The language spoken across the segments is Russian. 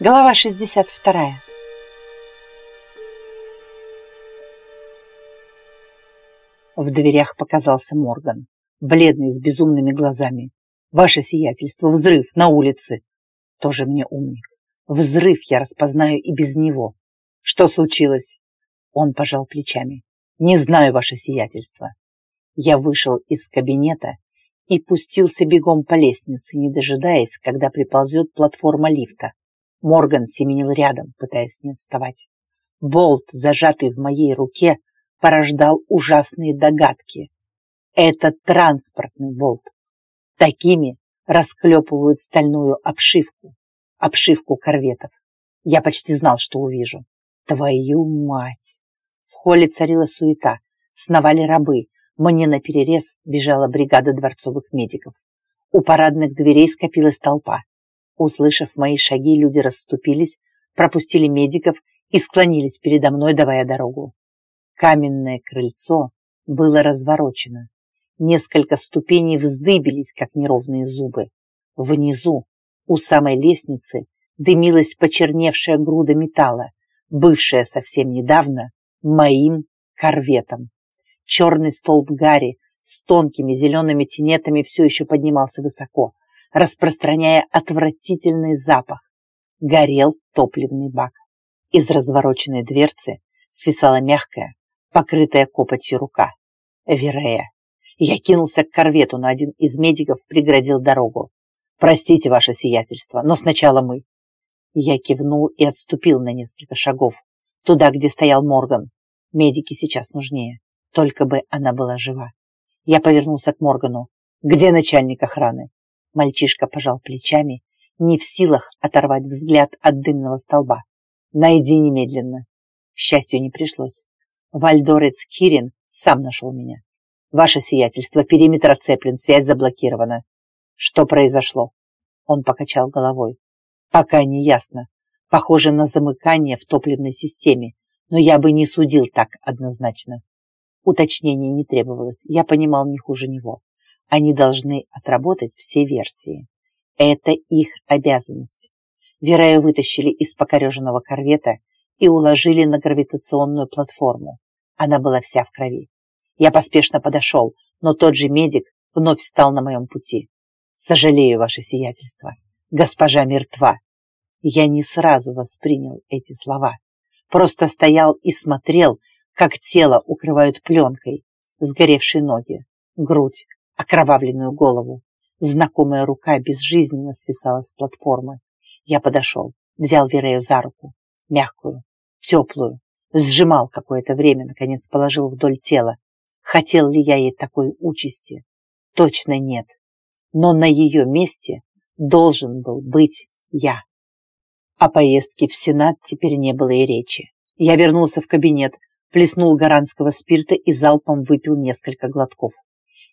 Глава 62. В дверях показался Морган, бледный, с безумными глазами. «Ваше сиятельство, взрыв на улице!» Тоже мне умник. Взрыв я распознаю и без него. Что случилось? Он пожал плечами. Не знаю, ваше сиятельство. Я вышел из кабинета и пустился бегом по лестнице, не дожидаясь, когда приползет платформа лифта. Морган семенил рядом, пытаясь не отставать. Болт, зажатый в моей руке, порождал ужасные догадки. Это транспортный болт. Такими расклепывают стальную обшивку, обшивку корветов. Я почти знал, что увижу. Твою мать! В холле царила суета, сновали рабы. Мне наперерез бежала бригада дворцовых медиков. У парадных дверей скопилась толпа. Услышав мои шаги, люди расступились, пропустили медиков и склонились передо мной, давая дорогу. Каменное крыльцо было разворочено. Несколько ступеней вздыбились, как неровные зубы. Внизу, у самой лестницы, дымилась почерневшая груда металла, бывшая совсем недавно моим корветом. Черный столб гари с тонкими зелеными тенетами все еще поднимался высоко распространяя отвратительный запах. Горел топливный бак. Из развороченной дверцы свисала мягкая, покрытая копотью рука. Верея. Я кинулся к корвету, но один из медиков преградил дорогу. «Простите, ваше сиятельство, но сначала мы». Я кивнул и отступил на несколько шагов, туда, где стоял Морган. Медики сейчас нужнее, только бы она была жива. Я повернулся к Моргану. «Где начальник охраны?» Мальчишка пожал плечами, не в силах оторвать взгляд от дымного столба. «Найди немедленно». К счастью, не пришлось. Вальдорец Кирин сам нашел меня. «Ваше сиятельство, периметр оцеплен, связь заблокирована». «Что произошло?» Он покачал головой. «Пока не ясно. Похоже на замыкание в топливной системе, но я бы не судил так однозначно». Уточнений не требовалось, я понимал не хуже него. Они должны отработать все версии. Это их обязанность. Верею вытащили из покореженного корвета и уложили на гравитационную платформу. Она была вся в крови. Я поспешно подошел, но тот же медик вновь встал на моем пути. «Сожалею, ваше сиятельство. Госпожа мертва». Я не сразу воспринял эти слова. Просто стоял и смотрел, как тело укрывают пленкой, сгоревшие ноги, грудь, окровавленную голову. Знакомая рука безжизненно свисала с платформы. Я подошел, взял Верею за руку, мягкую, теплую, сжимал какое-то время, наконец положил вдоль тела. Хотел ли я ей такой участи? Точно нет. Но на ее месте должен был быть я. О поездке в Сенат теперь не было и речи. Я вернулся в кабинет, плеснул гаранского спирта и залпом выпил несколько глотков.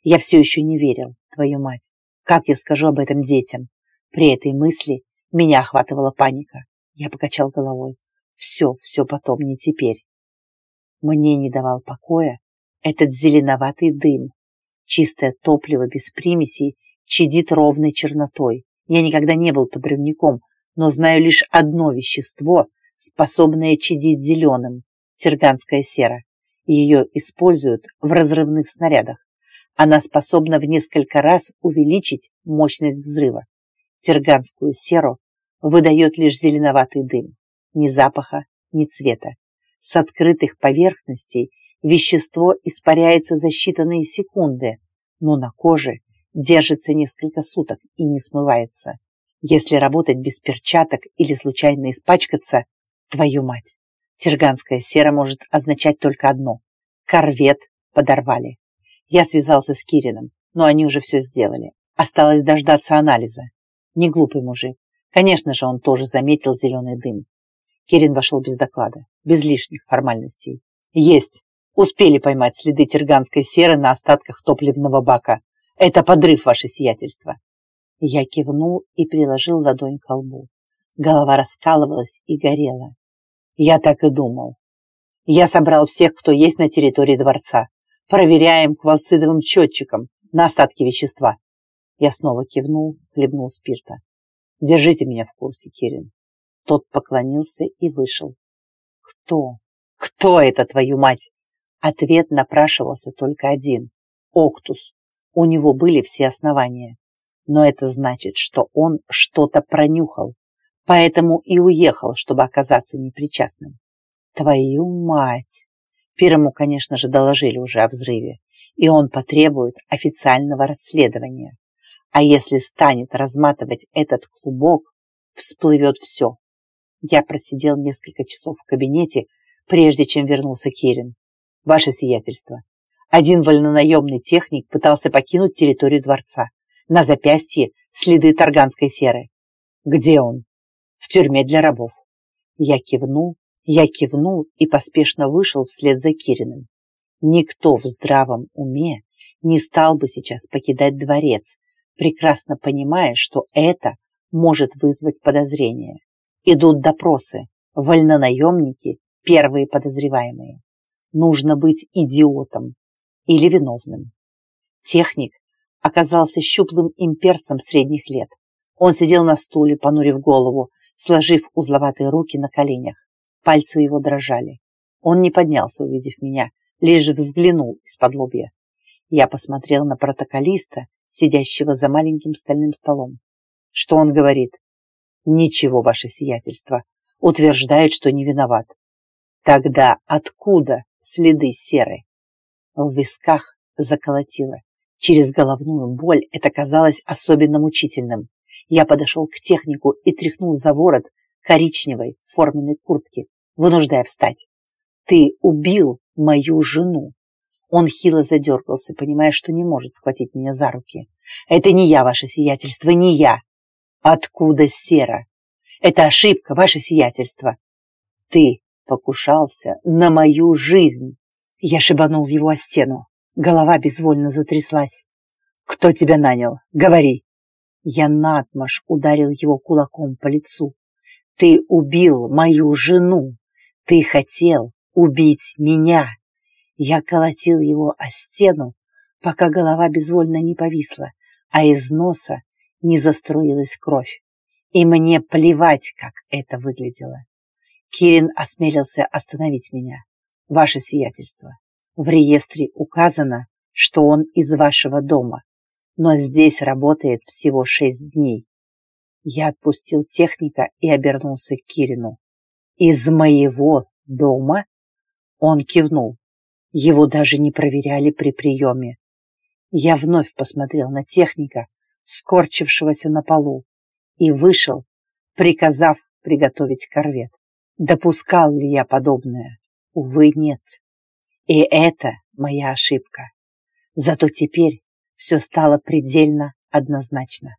Я все еще не верил, твою мать. Как я скажу об этом детям? При этой мысли меня охватывала паника. Я покачал головой. Все, все потом, не теперь. Мне не давал покоя этот зеленоватый дым. Чистое топливо без примесей чадит ровной чернотой. Я никогда не был подрывником, но знаю лишь одно вещество, способное чадить зеленым – терганская сера. Ее используют в разрывных снарядах. Она способна в несколько раз увеличить мощность взрыва. Терганскую серу выдает лишь зеленоватый дым. Ни запаха, ни цвета. С открытых поверхностей вещество испаряется за считанные секунды, но на коже держится несколько суток и не смывается. Если работать без перчаток или случайно испачкаться, твою мать, терганская сера может означать только одно – корвет подорвали. Я связался с Кирином, но они уже все сделали. Осталось дождаться анализа. Не глупый мужик. Конечно же, он тоже заметил зеленый дым. Кирин вошел без доклада, без лишних формальностей. Есть. Успели поймать следы терганской серы на остатках топливного бака. Это подрыв, ваше сиятельство. Я кивнул и приложил ладонь к лбу. Голова раскалывалась и горела. Я так и думал. Я собрал всех, кто есть на территории дворца. Проверяем квалцидовым счетчиком на остатки вещества. Я снова кивнул, хлебнул спирта. Держите меня в курсе, Кирин. Тот поклонился и вышел. Кто? Кто это, твою мать? Ответ напрашивался только один. Октус. У него были все основания. Но это значит, что он что-то пронюхал. Поэтому и уехал, чтобы оказаться непричастным. Твою мать! Первому, конечно же, доложили уже о взрыве, и он потребует официального расследования. А если станет разматывать этот клубок, всплывет все. Я просидел несколько часов в кабинете, прежде чем вернулся Кирин. Ваше сиятельство. Один вольнонаемный техник пытался покинуть территорию дворца. На запястье следы тарганской серы. Где он? В тюрьме для рабов. Я кивнул, я кивнул и поспешно вышел вслед за Кириным. Никто в здравом уме не стал бы сейчас покидать дворец, прекрасно понимая, что это может вызвать подозрения. Идут допросы, вольнонаемники – первые подозреваемые. Нужно быть идиотом или виновным. Техник оказался щуплым имперцем средних лет. Он сидел на стуле, понурив голову, сложив узловатые руки на коленях. Пальцы его дрожали. Он не поднялся, увидев меня, лишь взглянул из-под лобья. Я посмотрел на протоколиста, сидящего за маленьким стальным столом. Что он говорит? Ничего, ваше сиятельство. Утверждает, что не виноват. Тогда откуда следы серы? В висках заколотило. Через головную боль это казалось особенно мучительным. Я подошел к технику и тряхнул за ворот коричневой форменной куртки, вынуждая встать. «Ты убил мою жену!» Он хило задергался, понимая, что не может схватить меня за руки. «Это не я, ваше сиятельство, не я!» «Откуда сера?» «Это ошибка, ваше сиятельство!» «Ты покушался на мою жизнь!» Я шибанул его о стену. Голова безвольно затряслась. «Кто тебя нанял? Говори!» Я надмаш ударил его кулаком по лицу. «Ты убил мою жену! Ты хотел убить меня!» Я колотил его о стену, пока голова безвольно не повисла, а из носа не заструилась кровь. И мне плевать, как это выглядело. Кирин осмелился остановить меня. Ваше сиятельство, в реестре указано, что он из вашего дома, но здесь работает всего шесть дней. Я отпустил техника и обернулся к Кирину. «Из моего дома?» Он кивнул. Его даже не проверяли при приеме. Я вновь посмотрел на техника, скорчившегося на полу, и вышел, приказав приготовить корвет. Допускал ли я подобное? Увы, нет. И это моя ошибка. Зато теперь все стало предельно однозначно.